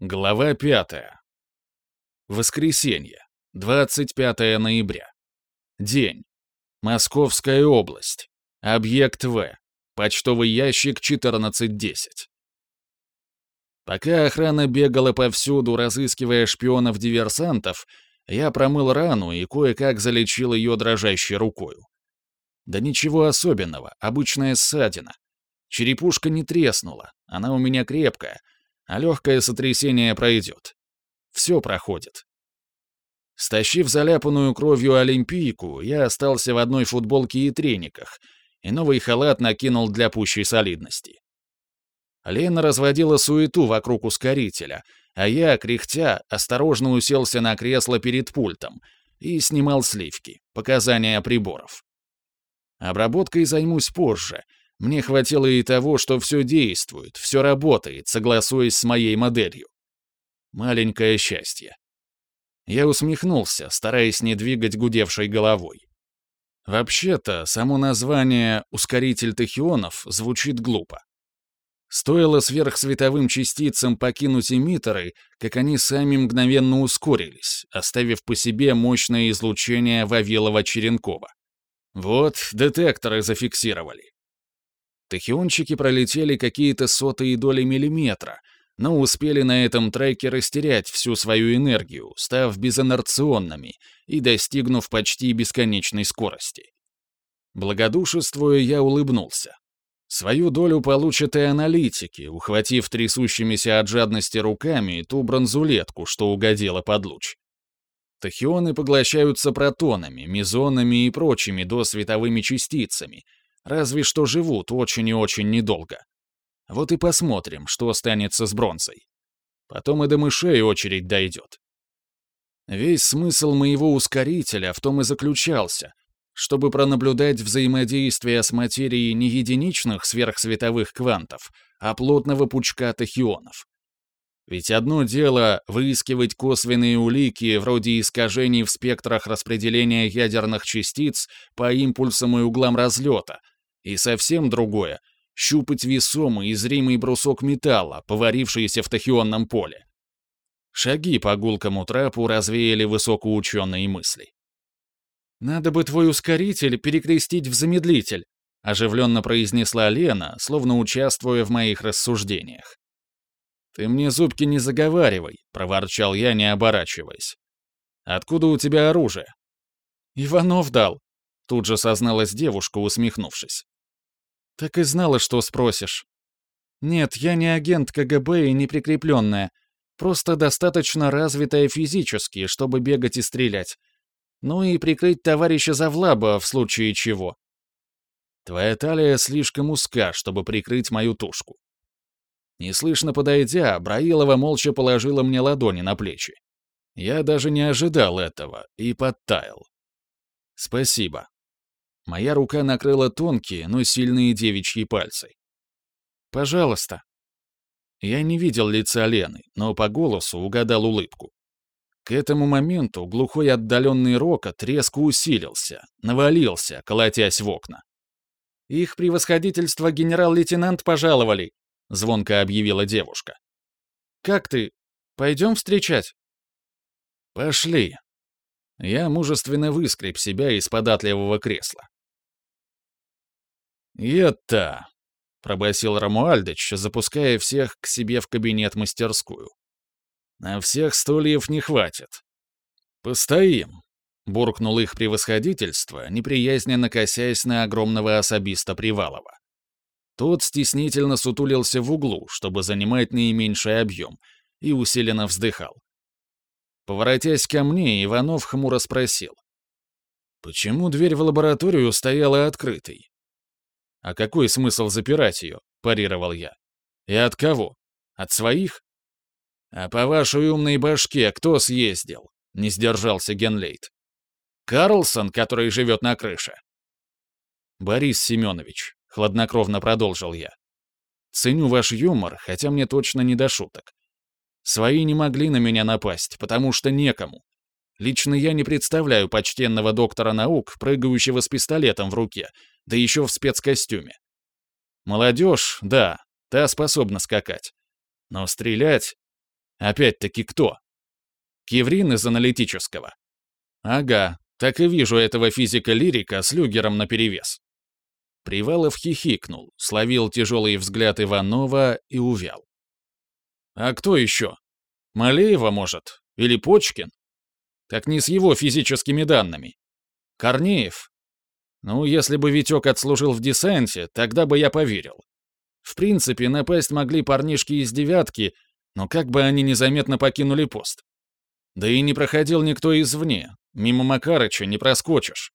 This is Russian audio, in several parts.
Глава пятая. Воскресенье, 25 ноября. День. Московская область. Объект В. Почтовый ящик 1410. Пока охрана бегала повсюду, разыскивая шпионов-диверсантов, я промыл рану и кое-как залечил ее дрожащей рукою. Да ничего особенного, обычная ссадина. Черепушка не треснула, она у меня крепкая, а легкое сотрясение пройдет. Все проходит. Стащив заляпанную кровью олимпийку, я остался в одной футболке и трениках, и новый халат накинул для пущей солидности. Лена разводила суету вокруг ускорителя, а я, кряхтя, осторожно уселся на кресло перед пультом и снимал сливки, показания приборов. Обработкой займусь позже. Мне хватило и того, что все действует, все работает, согласуясь с моей моделью. Маленькое счастье. Я усмехнулся, стараясь не двигать гудевшей головой. Вообще-то, само название «ускоритель тахионов» звучит глупо. Стоило сверхсветовым частицам покинуть эмиттеры, как они сами мгновенно ускорились, оставив по себе мощное излучение Вавилова-Черенкова. Вот, детекторы зафиксировали. Тахиончики пролетели какие-то сотые доли миллиметра, но успели на этом треке растерять всю свою энергию, став безинерционными и достигнув почти бесконечной скорости. Благодушествуя, я улыбнулся. Свою долю получат и аналитики, ухватив трясущимися от жадности руками ту бронзулетку, что угодила под луч. Тахионы поглощаются протонами, мезонами и прочими досветовыми частицами, разве что живут очень и очень недолго. Вот и посмотрим, что останется с бронзой. Потом и до мышей очередь дойдет. Весь смысл моего ускорителя в том и заключался, чтобы пронаблюдать взаимодействие с материей не единичных сверхсветовых квантов, а плотного пучка тахионов. Ведь одно дело выискивать косвенные улики вроде искажений в спектрах распределения ядерных частиц по импульсам и углам разлета, и совсем другое — щупать весомый и зримый брусок металла, поварившийся в тахионном поле. Шаги по гулкому трапу развеяли высокоученые мысли. «Надо бы твой ускоритель перекрестить в замедлитель», оживленно произнесла Лена, словно участвуя в моих рассуждениях. «Ты мне зубки не заговаривай», — проворчал я, не оборачиваясь. «Откуда у тебя оружие?» «Иванов дал», — тут же созналась девушка, усмехнувшись. «Так и знала, что спросишь. Нет, я не агент КГБ и не прикрепленная, просто достаточно развитая физически, чтобы бегать и стрелять. Ну и прикрыть товарища Завлаба в случае чего». «Твоя талия слишком узка, чтобы прикрыть мою тушку. Неслышно подойдя, Браилова молча положила мне ладони на плечи. Я даже не ожидал этого и подтаял. «Спасибо». Моя рука накрыла тонкие, но сильные девичьи пальцы. «Пожалуйста». Я не видел лица Лены, но по голосу угадал улыбку. К этому моменту глухой отдаленный рокот резко усилился, навалился, колотясь в окна. «Их превосходительство генерал-лейтенант пожаловали», — звонко объявила девушка. «Как ты? Пойдем встречать?» «Пошли». Я мужественно выскреб себя из податливого кресла. «Это...» — пробасил Рамуальдыч, запуская всех к себе в кабинет-мастерскую. «На всех стульев не хватит. Постоим», — буркнул их превосходительство, неприязненно косясь на огромного особиста Привалова. Тот стеснительно сутулился в углу, чтобы занимать наименьший объем, и усиленно вздыхал. Поворотясь ко мне, Иванов хмуро спросил. «Почему дверь в лабораторию стояла открытой?» «А какой смысл запирать ее?» — парировал я. «И от кого? От своих?» «А по вашей умной башке кто съездил?» — не сдержался Генлейт. «Карлсон, который живет на крыше?» «Борис Семенович, хладнокровно продолжил я. Ценю ваш юмор, хотя мне точно не до шуток. Свои не могли на меня напасть, потому что некому. Лично я не представляю почтенного доктора наук, прыгающего с пистолетом в руке, да еще в спецкостюме. Молодежь, да, та способна скакать. Но стрелять... Опять-таки кто? Киврин из аналитического. Ага, так и вижу этого физика-лирика с люгером наперевес. Привалов хихикнул, словил тяжелый взгляд Иванова и увял. А кто еще? Малеева, может? Или Почкин? Так не с его физическими данными. Корнеев? Ну, если бы Витек отслужил в десанте, тогда бы я поверил. В принципе, напасть могли парнишки из девятки, но как бы они незаметно покинули пост. Да и не проходил никто извне, мимо Макарыча не проскочишь.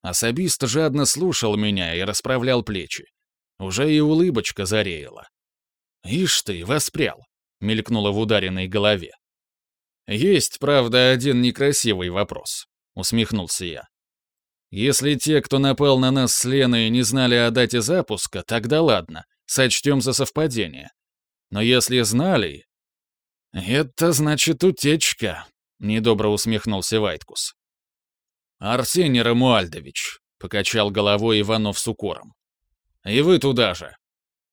Особист жадно слушал меня и расправлял плечи. Уже и улыбочка зареяла. «Ишь ты, воспрял!» — мелькнуло в ударенной голове. «Есть, правда, один некрасивый вопрос», — усмехнулся я. «Если те, кто напал на нас с Леной, не знали о дате запуска, тогда ладно, сочтем за совпадение. Но если знали...» «Это значит утечка», — недобро усмехнулся Вайткус. «Арсений Рамуальдович», — покачал головой Иванов с укором. «И вы туда же.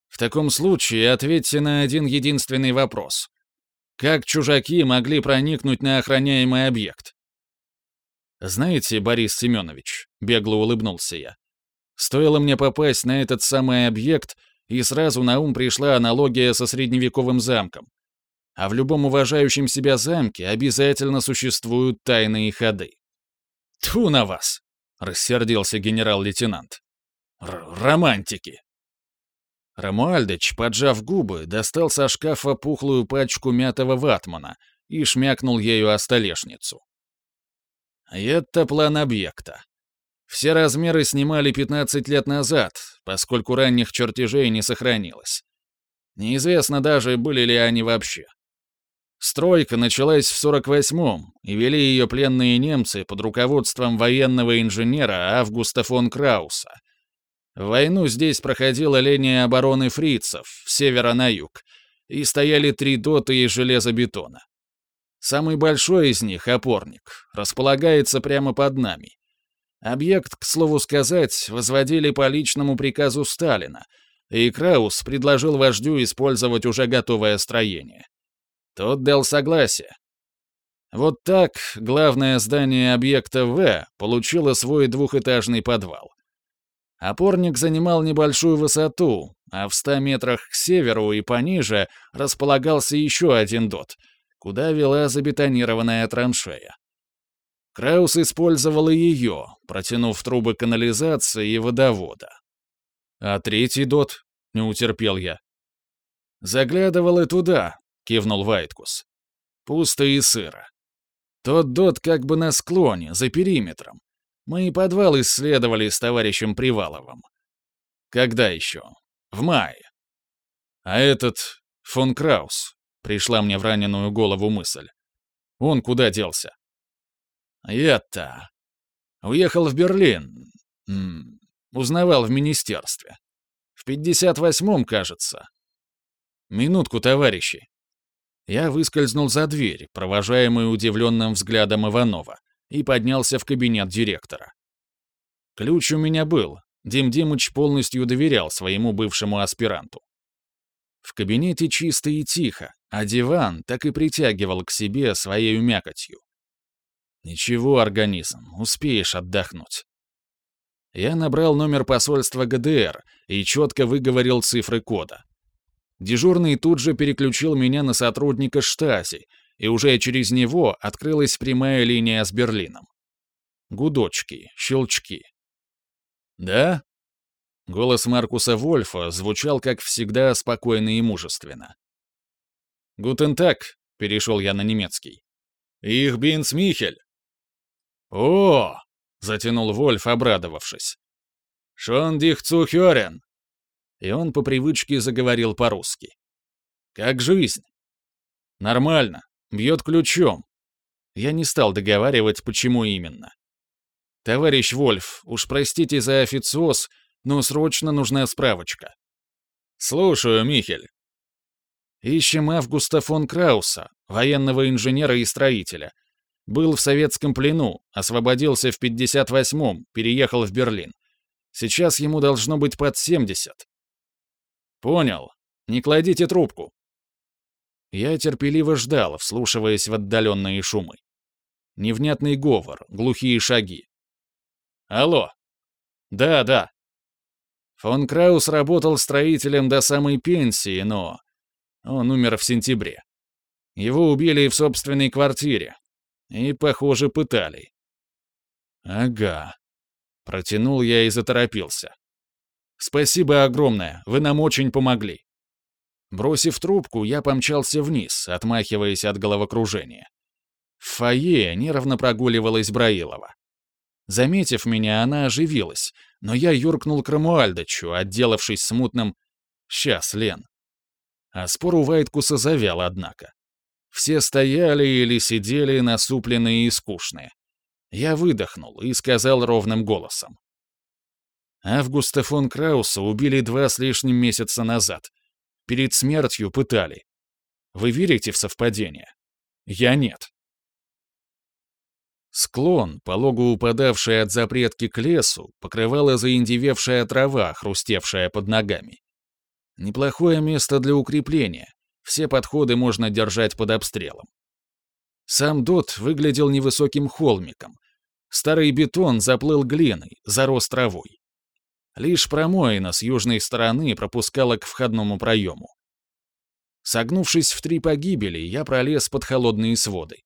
В таком случае ответьте на один единственный вопрос. Как чужаки могли проникнуть на охраняемый объект? Знаете, Борис Семенович, бегло улыбнулся я, стоило мне попасть на этот самый объект, и сразу на ум пришла аналогия со средневековым замком. А в любом уважающем себя замке обязательно существуют тайные ходы. Тьфу на вас! рассердился генерал-лейтенант. Романтики. Рамуальдыч, поджав губы, достал со шкафа пухлую пачку мятого ватмана и шмякнул ею о столешницу. Это план объекта. Все размеры снимали 15 лет назад, поскольку ранних чертежей не сохранилось. Неизвестно даже, были ли они вообще. Стройка началась в 48-м, и вели ее пленные немцы под руководством военного инженера Августа фон Крауса — в войну здесь проходила линия обороны фрицев, с севера на юг, и стояли три доты из железобетона. Самый большой из них, опорник, располагается прямо под нами. Объект, к слову сказать, возводили по личному приказу Сталина, и Краус предложил вождю использовать уже готовое строение. Тот дал согласие. Вот так главное здание объекта В получило свой двухэтажный подвал. Опорник занимал небольшую высоту, а в ста метрах к северу и пониже располагался еще один дот, куда вела забетонированная траншея. Краус использовал и ее, протянув трубы канализации и водовода. «А третий дот?» — не утерпел я. «Заглядывал и туда», — кивнул Вайткус. «Пусто и сыро. Тот дот как бы на склоне, за периметром. Мы и подвал исследовали с товарищем Приваловым. Когда еще? В мае. А этот фон Краус, пришла мне в раненую голову мысль. Он куда делся? Я-то. Уехал в Берлин. М -м, узнавал в министерстве. В 58-м, кажется. Минутку, товарищи. Я выскользнул за дверь, провожаемый удивленным взглядом Иванова и поднялся в кабинет директора. Ключ у меня был. Дим Димыч полностью доверял своему бывшему аспиранту. В кабинете чисто и тихо, а диван так и притягивал к себе своей мякотью. Ничего, организм, успеешь отдохнуть. Я набрал номер посольства ГДР и четко выговорил цифры кода. Дежурный тут же переключил меня на сотрудника штази, и уже через него открылась прямая линия с Берлином. Гудочки, щелчки. «Да?» Голос Маркуса Вольфа звучал, как всегда, спокойно и мужественно. «Гутен так», — перешел я на немецкий. «Их бинс Михель». «О!» — затянул Вольф, обрадовавшись. «Шон дих цухерен!» И он по привычке заговорил по-русски. «Как жизнь?» «Нормально. Бьет ключом. Я не стал договаривать, почему именно. Товарищ Вольф, уж простите за официоз, но срочно нужна справочка. Слушаю, Михель. Ищем Августа фон Крауса, военного инженера и строителя. Был в советском плену, освободился в 58-м, переехал в Берлин. Сейчас ему должно быть под 70. Понял. Не кладите трубку. Я терпеливо ждал, вслушиваясь в отдаленные шумы. Невнятный говор, глухие шаги. «Алло!» «Да, да». Фон Краус работал строителем до самой пенсии, но... Он умер в сентябре. Его убили в собственной квартире. И, похоже, пытали. «Ага». Протянул я и заторопился. «Спасибо огромное, вы нам очень помогли». Бросив трубку, я помчался вниз, отмахиваясь от головокружения. В фойе нервно прогуливалась Браилова. Заметив меня, она оживилась, но я юркнул к Рамуальдочу, отделавшись смутным «Сейчас, Лен». А спор у Вайткуса завял, однако. Все стояли или сидели насупленные и скучные. Я выдохнул и сказал ровным голосом. Августа фон Крауса убили два с лишним месяца назад. Перед смертью пытали. Вы верите в совпадение? Я нет. Склон, полого упадавший от запретки к лесу, покрывала заиндевевшая трава, хрустевшая под ногами. Неплохое место для укрепления. Все подходы можно держать под обстрелом. Сам дот выглядел невысоким холмиком. Старый бетон заплыл глиной, зарос травой. Лишь промоина с южной стороны пропускала к входному проему. Согнувшись в три погибели, я пролез под холодные своды.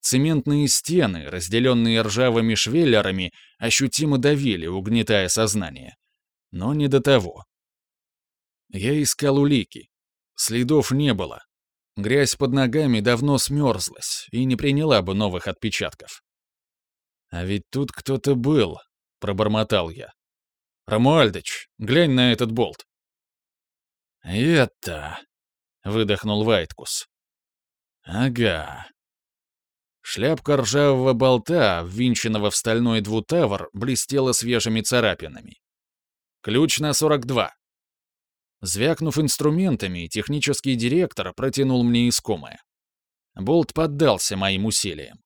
Цементные стены, разделенные ржавыми швеллерами, ощутимо давили, угнетая сознание. Но не до того. Я искал улики. Следов не было. Грязь под ногами давно смерзлась и не приняла бы новых отпечатков. «А ведь тут кто-то был», — пробормотал я. «Рамуальдыч, глянь на этот болт». «Это...» — выдохнул Вайткус. «Ага, Шляпка ржавого болта, ввинченного в стальной двутавр, блестела свежими царапинами. Ключ на 42. Звякнув инструментами, технический директор протянул мне искомое. Болт поддался моим усилиям.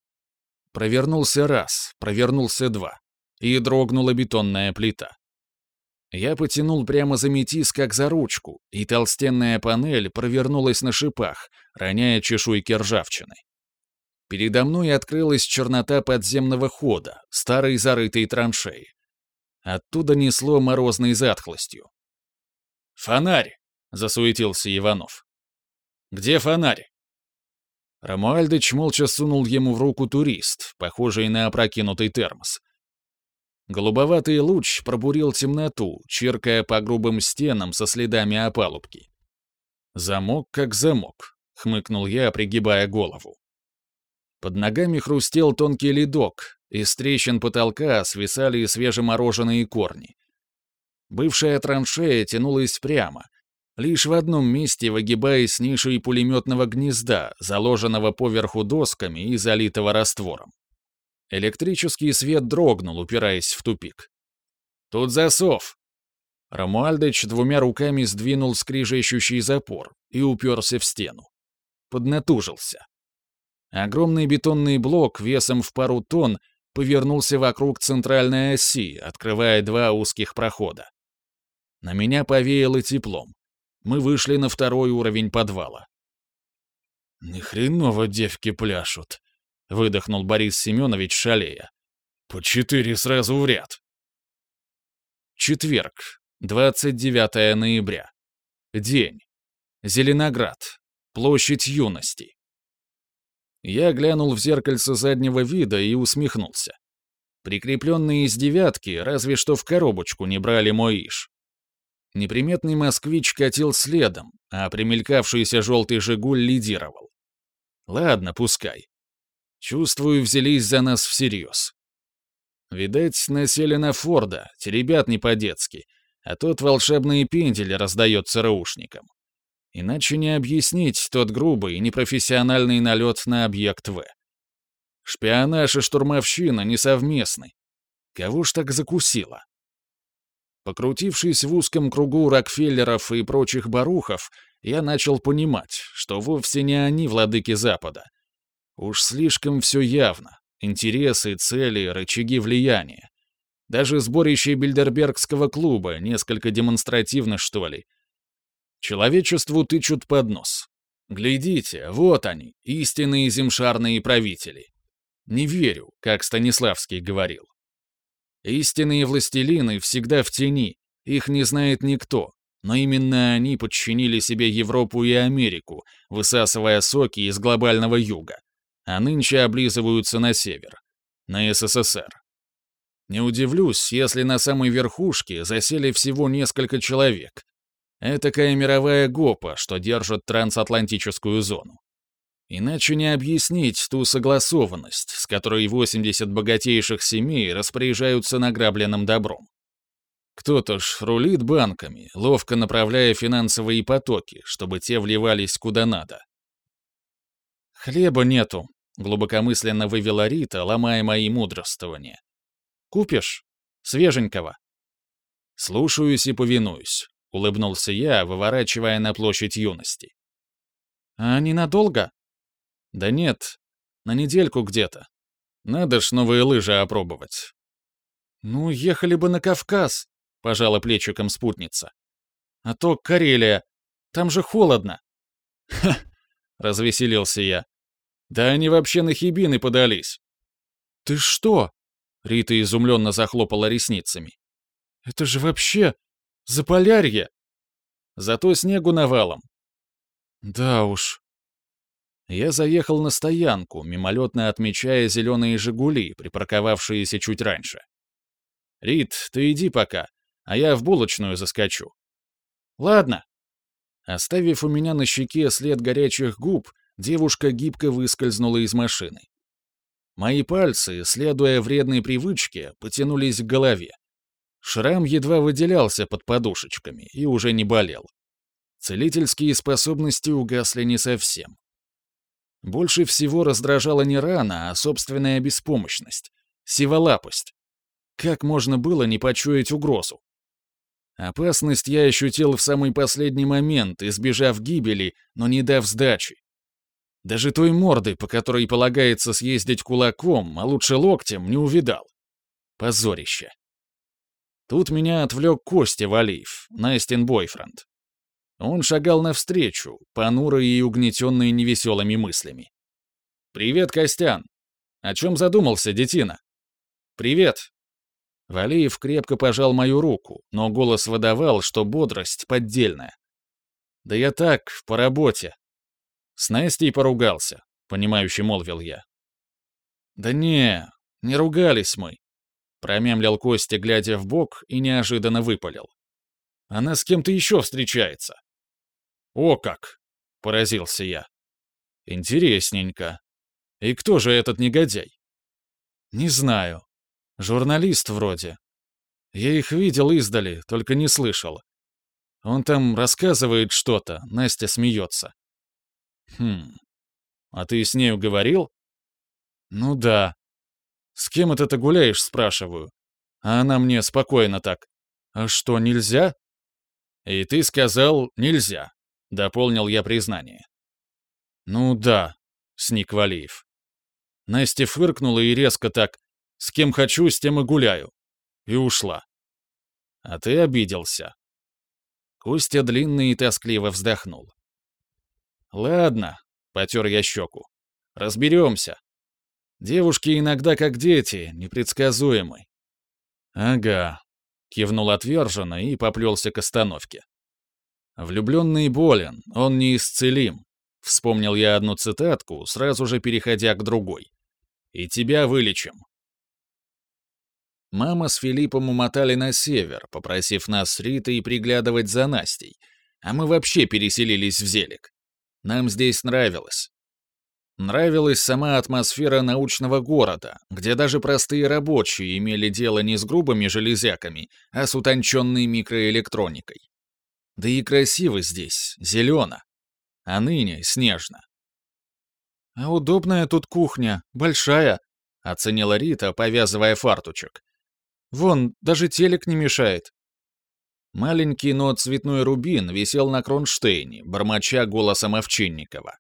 Провернулся раз, провернулся два, и дрогнула бетонная плита. Я потянул прямо за метис, как за ручку, и толстенная панель провернулась на шипах, роняя чешуйки ржавчины. Передо мной открылась чернота подземного хода, старой зарытой траншеи. Оттуда несло морозной затхлостью. «Фонарь!» — засуетился Иванов. «Где фонарь?» Рамуальдыч молча сунул ему в руку турист, похожий на опрокинутый термос. Голубоватый луч пробурил темноту, чиркая по грубым стенам со следами опалубки. «Замок как замок», — хмыкнул я, пригибая голову. Под ногами хрустел тонкий ледок, из трещин потолка свисали свежемороженые корни. Бывшая траншея тянулась прямо, лишь в одном месте выгибаясь нишей пулеметного гнезда, заложенного поверху досками и залитого раствором. Электрический свет дрогнул, упираясь в тупик. «Тут засов!» Рамуальдыч двумя руками сдвинул скрижещущий запор и уперся в стену. Поднатужился. Огромный бетонный блок весом в пару тонн повернулся вокруг центральной оси, открывая два узких прохода. На меня повеяло теплом. Мы вышли на второй уровень подвала. «Ни хреново девки пляшут», — выдохнул Борис Семенович, шалея. «По четыре сразу в ряд». Четверг, 29 ноября. День. Зеленоград. Площадь юности. Я глянул в зеркальце заднего вида и усмехнулся. Прикрепленные из девятки разве что в коробочку не брали мой иш. Неприметный москвич катил следом, а примелькавшийся желтый «Жигуль» лидировал. Ладно, пускай. Чувствую, взялись за нас всерьез. Видать, насели на Форда, теребят не по-детски, а тот волшебные пендели раздает ЦРУшникам. Иначе не объяснить тот грубый и непрофессиональный налет на объект В. Шпионаж и штурмовщина несовместны. Кого ж так закусило? Покрутившись в узком кругу Рокфеллеров и прочих барухов, я начал понимать, что вовсе не они владыки Запада. Уж слишком все явно. Интересы, цели, рычаги влияния. Даже сборище Бильдербергского клуба несколько демонстративно, что ли, Человечеству тычут под нос. Глядите, вот они, истинные земшарные правители. Не верю, как Станиславский говорил. Истинные властелины всегда в тени, их не знает никто, но именно они подчинили себе Европу и Америку, высасывая соки из глобального юга, а нынче облизываются на север, на СССР. Не удивлюсь, если на самой верхушке засели всего несколько человек, Этакая мировая ГОПа, что держит трансатлантическую зону. Иначе не объяснить ту согласованность, с которой 80 богатейших семей распоряжаются награбленным добром. Кто-то ж рулит банками, ловко направляя финансовые потоки, чтобы те вливались куда надо. «Хлеба нету», — глубокомысленно вывела Рита, ломая мои мудрствования. «Купишь? Свеженького?» «Слушаюсь и повинуюсь. — улыбнулся я, выворачивая на площадь юности. «А ненадолго?» «Да нет, на недельку где-то. Надо ж новые лыжи опробовать». «Ну, ехали бы на Кавказ», — пожала плечиком спутница. «А то Карелия. Там же холодно». «Ха!» — развеселился я. «Да они вообще на Хибины подались». «Ты что?» — Рита изумленно захлопала ресницами. «Это же вообще Заполярье! Зато снегу навалом. Да уж. Я заехал на стоянку, мимолетно отмечая зеленые «Жигули», припарковавшиеся чуть раньше. «Рит, ты иди пока, а я в булочную заскочу». «Ладно». Оставив у меня на щеке след горячих губ, девушка гибко выскользнула из машины. Мои пальцы, следуя вредной привычке, потянулись к голове. Шрам едва выделялся под подушечками и уже не болел. Целительские способности угасли не совсем. Больше всего раздражала не рана, а собственная беспомощность, сиволапость. Как можно было не почуять угрозу? Опасность я ощутил в самый последний момент, избежав гибели, но не дав сдачи. Даже той морды, по которой полагается съездить кулаком, а лучше локтем, не увидал. Позорище. Тут меня отвлек Костя Валиев, Настин бойфренд. Он шагал навстречу, понурый и угнетенный невеселыми мыслями. «Привет, Костян! О чем задумался, детина?» «Привет!» Валиев крепко пожал мою руку, но голос выдавал, что бодрость поддельная. «Да я так, по работе». «С Настей поругался», — понимающе молвил я. «Да не, не ругались мы. Промямлил Костя, глядя в бок, и неожиданно выпалил. «Она с кем-то еще встречается». «О как!» — поразился я. «Интересненько. И кто же этот негодяй?» «Не знаю. Журналист вроде. Я их видел издали, только не слышал. Он там рассказывает что-то, Настя смеется». «Хм. А ты с нею говорил?» «Ну да. «С кем это ты гуляешь?» — спрашиваю. А она мне спокойно так. «А что, нельзя?» «И ты сказал, нельзя», — дополнил я признание. «Ну да», — сник Валиев. Настя фыркнула и резко так «С кем хочу, с тем и гуляю». И ушла. А ты обиделся. Костя длинный и тоскливо вздохнул. «Ладно», — потер я щеку. «Разберемся. Девушки иногда как дети, непредсказуемы. Ага, кивнул отверженно и поплелся к остановке. Влюбленный болен, он неисцелим. Вспомнил я одну цитатку, сразу же переходя к другой. И тебя вылечим. Мама с Филиппом умотали на север, попросив нас с Ритой приглядывать за Настей, а мы вообще переселились в Зелик. Нам здесь нравилось. Нравилась сама атмосфера научного города, где даже простые рабочие имели дело не с грубыми железяками, а с утонченной микроэлектроникой. Да и красиво здесь, зелено, а ныне снежно. «А удобная тут кухня, большая», — оценила Рита, повязывая фартучек. «Вон, даже телек не мешает». Маленький, но цветной рубин висел на кронштейне, бормоча голосом Овчинникова.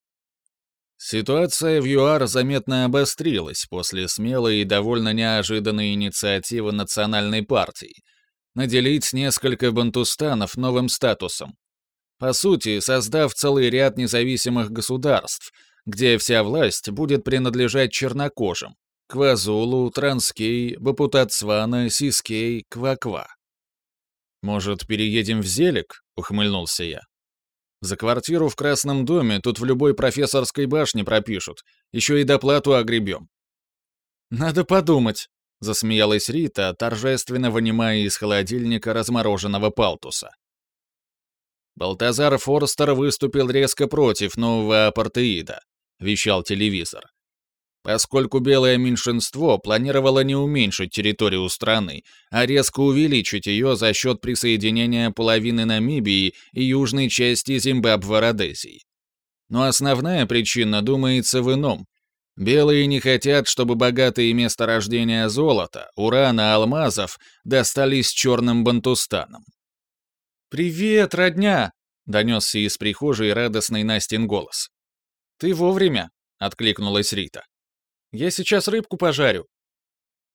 Ситуация в ЮАР заметно обострилась после смелой и довольно неожиданной инициативы национальной партии наделить несколько бантустанов новым статусом. по сути, создав целый ряд независимых государств, где вся власть будет принадлежать чернокожим — Квазулу, Транскей, Бапутацвана, Сискей, Кваква. «Может, переедем в Зелик?» — ухмыльнулся я. «За квартиру в Красном доме тут в любой профессорской башне пропишут, еще и доплату огребем». «Надо подумать», — засмеялась Рита, торжественно вынимая из холодильника размороженного палтуса. Балтазар Форстер выступил резко против нового апартеида, вещал телевизор. Поскольку белое меньшинство планировало не уменьшить территорию страны, а резко увеличить ее за счет присоединения половины Намибии и южной части Зимбабве-Родезии. Но основная причина, думается, в ином. Белые не хотят, чтобы богатые месторождения золота, урана, алмазов достались черным бантустанам. «Привет, родня!» — донесся из прихожей радостный Настин голос. «Ты вовремя!» — откликнулась Рита. «Я сейчас рыбку пожарю».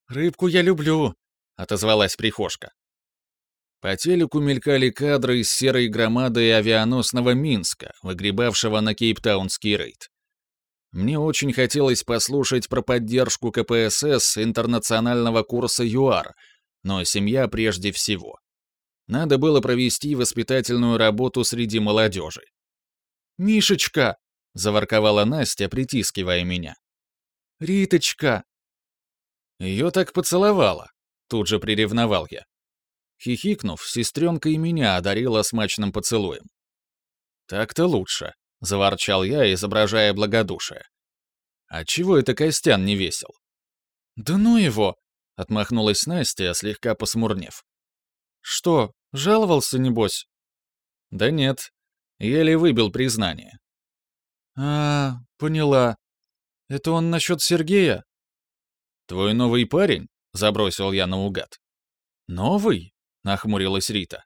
«Рыбку я люблю», — отозвалась прихожка. По телеку мелькали кадры из серой громады авианосного Минска, выгребавшего на Кейптаунский рейд. Мне очень хотелось послушать про поддержку КПСС интернационального курса ЮАР, но семья прежде всего. Надо было провести воспитательную работу среди молодежи. «Мишечка!» — заворковала Настя, притискивая меня. «Риточка!» Ее так поцеловала. Тут же приревновал я. Хихикнув, сестренка и меня одарила смачным поцелуем. «Так-то лучше», — заворчал я, изображая благодушие. «А чего это Костян не весел?» «Да ну его!» — отмахнулась Настя, слегка посмурнев. «Что, жаловался, небось?» «Да нет, еле выбил признание». «А, поняла. Это он насчет Сергея?» «Твой новый парень?» — забросил я наугад. «Новый?» — нахмурилась Рита.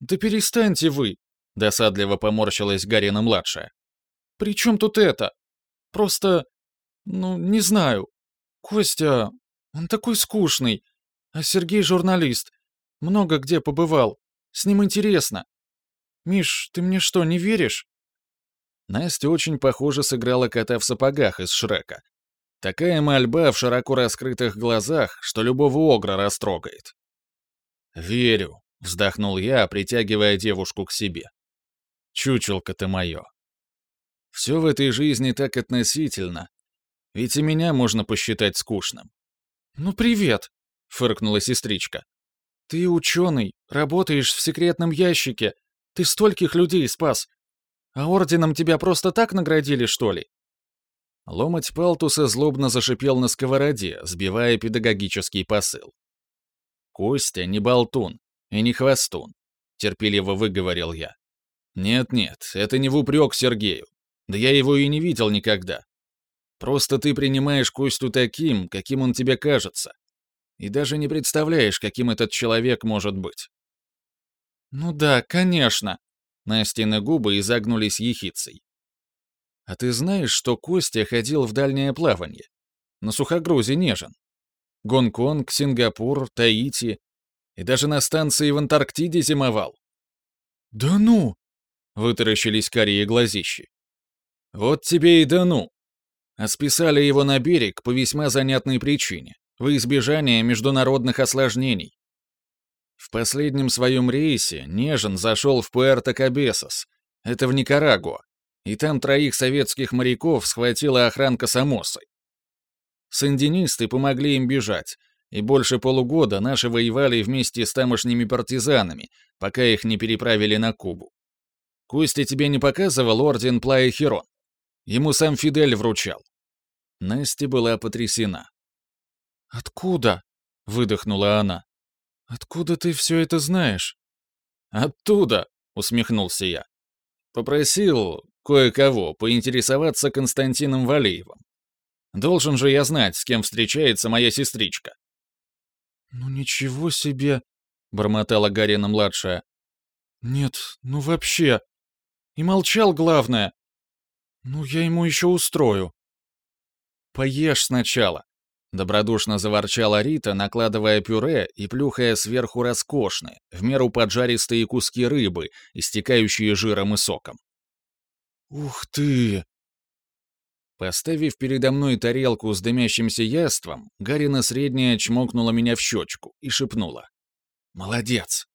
«Да перестаньте вы!» — досадливо поморщилась Гарина-младшая. «При чем тут это? Просто... ну, не знаю. Костя, он такой скучный, а Сергей журналист. Много где побывал. С ним интересно. Миш, ты мне что, не веришь?» Настя очень похоже сыграла кота в сапогах из Шрека. Такая мольба в широко раскрытых глазах, что любого огра растрогает. «Верю», — вздохнул я, притягивая девушку к себе. «Чучелка ты мое». Все в этой жизни так относительно. Ведь и меня можно посчитать скучным. «Ну, привет», — фыркнула сестричка. «Ты ученый, работаешь в секретном ящике. Ты стольких людей спас. А орденом тебя просто так наградили, что ли?» Ломать палтуса злобно зашипел на сковороде, сбивая педагогический посыл. «Костя не болтун и не хвостун», — терпеливо выговорил я. «Нет-нет, это не в упрек Сергею. Да я его и не видел никогда. Просто ты принимаешь Костю таким, каким он тебе кажется и даже не представляешь, каким этот человек может быть. «Ну да, конечно», — Настины губы изогнулись ехицей. «А ты знаешь, что Костя ходил в дальнее плавание? На сухогрузе нежен. Гонконг, Сингапур, Таити и даже на станции в Антарктиде зимовал». «Да ну!» — вытаращились карие глазищи. «Вот тебе и да ну!» А списали его на берег по весьма занятной причине во избежание международных осложнений. В последнем своем рейсе Нежин зашел в Пуэрто-Кабесос, это в Никарагуа, и там троих советских моряков схватила охранка Самосы. Сандинисты помогли им бежать, и больше полугода наши воевали вместе с тамошними партизанами, пока их не переправили на Кубу. Костя тебе не показывал орден Плая Херон? Ему сам Фидель вручал. Настя была потрясена. «Откуда?» — выдохнула она. «Откуда ты все это знаешь?» «Оттуда!» — усмехнулся я. Попросил кое-кого поинтересоваться Константином Валеевым. Должен же я знать, с кем встречается моя сестричка. «Ну ничего себе!» — бормотала Гарина-младшая. «Нет, ну вообще! И молчал, главное! Ну я ему еще устрою!» «Поешь сначала!» Добродушно заворчала Рита, накладывая пюре и плюхая сверху роскошные, в меру поджаристые куски рыбы, истекающие жиром и соком. «Ух ты!» Поставив передо мной тарелку с дымящимся яством, Гарина средняя чмокнула меня в щечку и шепнула. «Молодец!»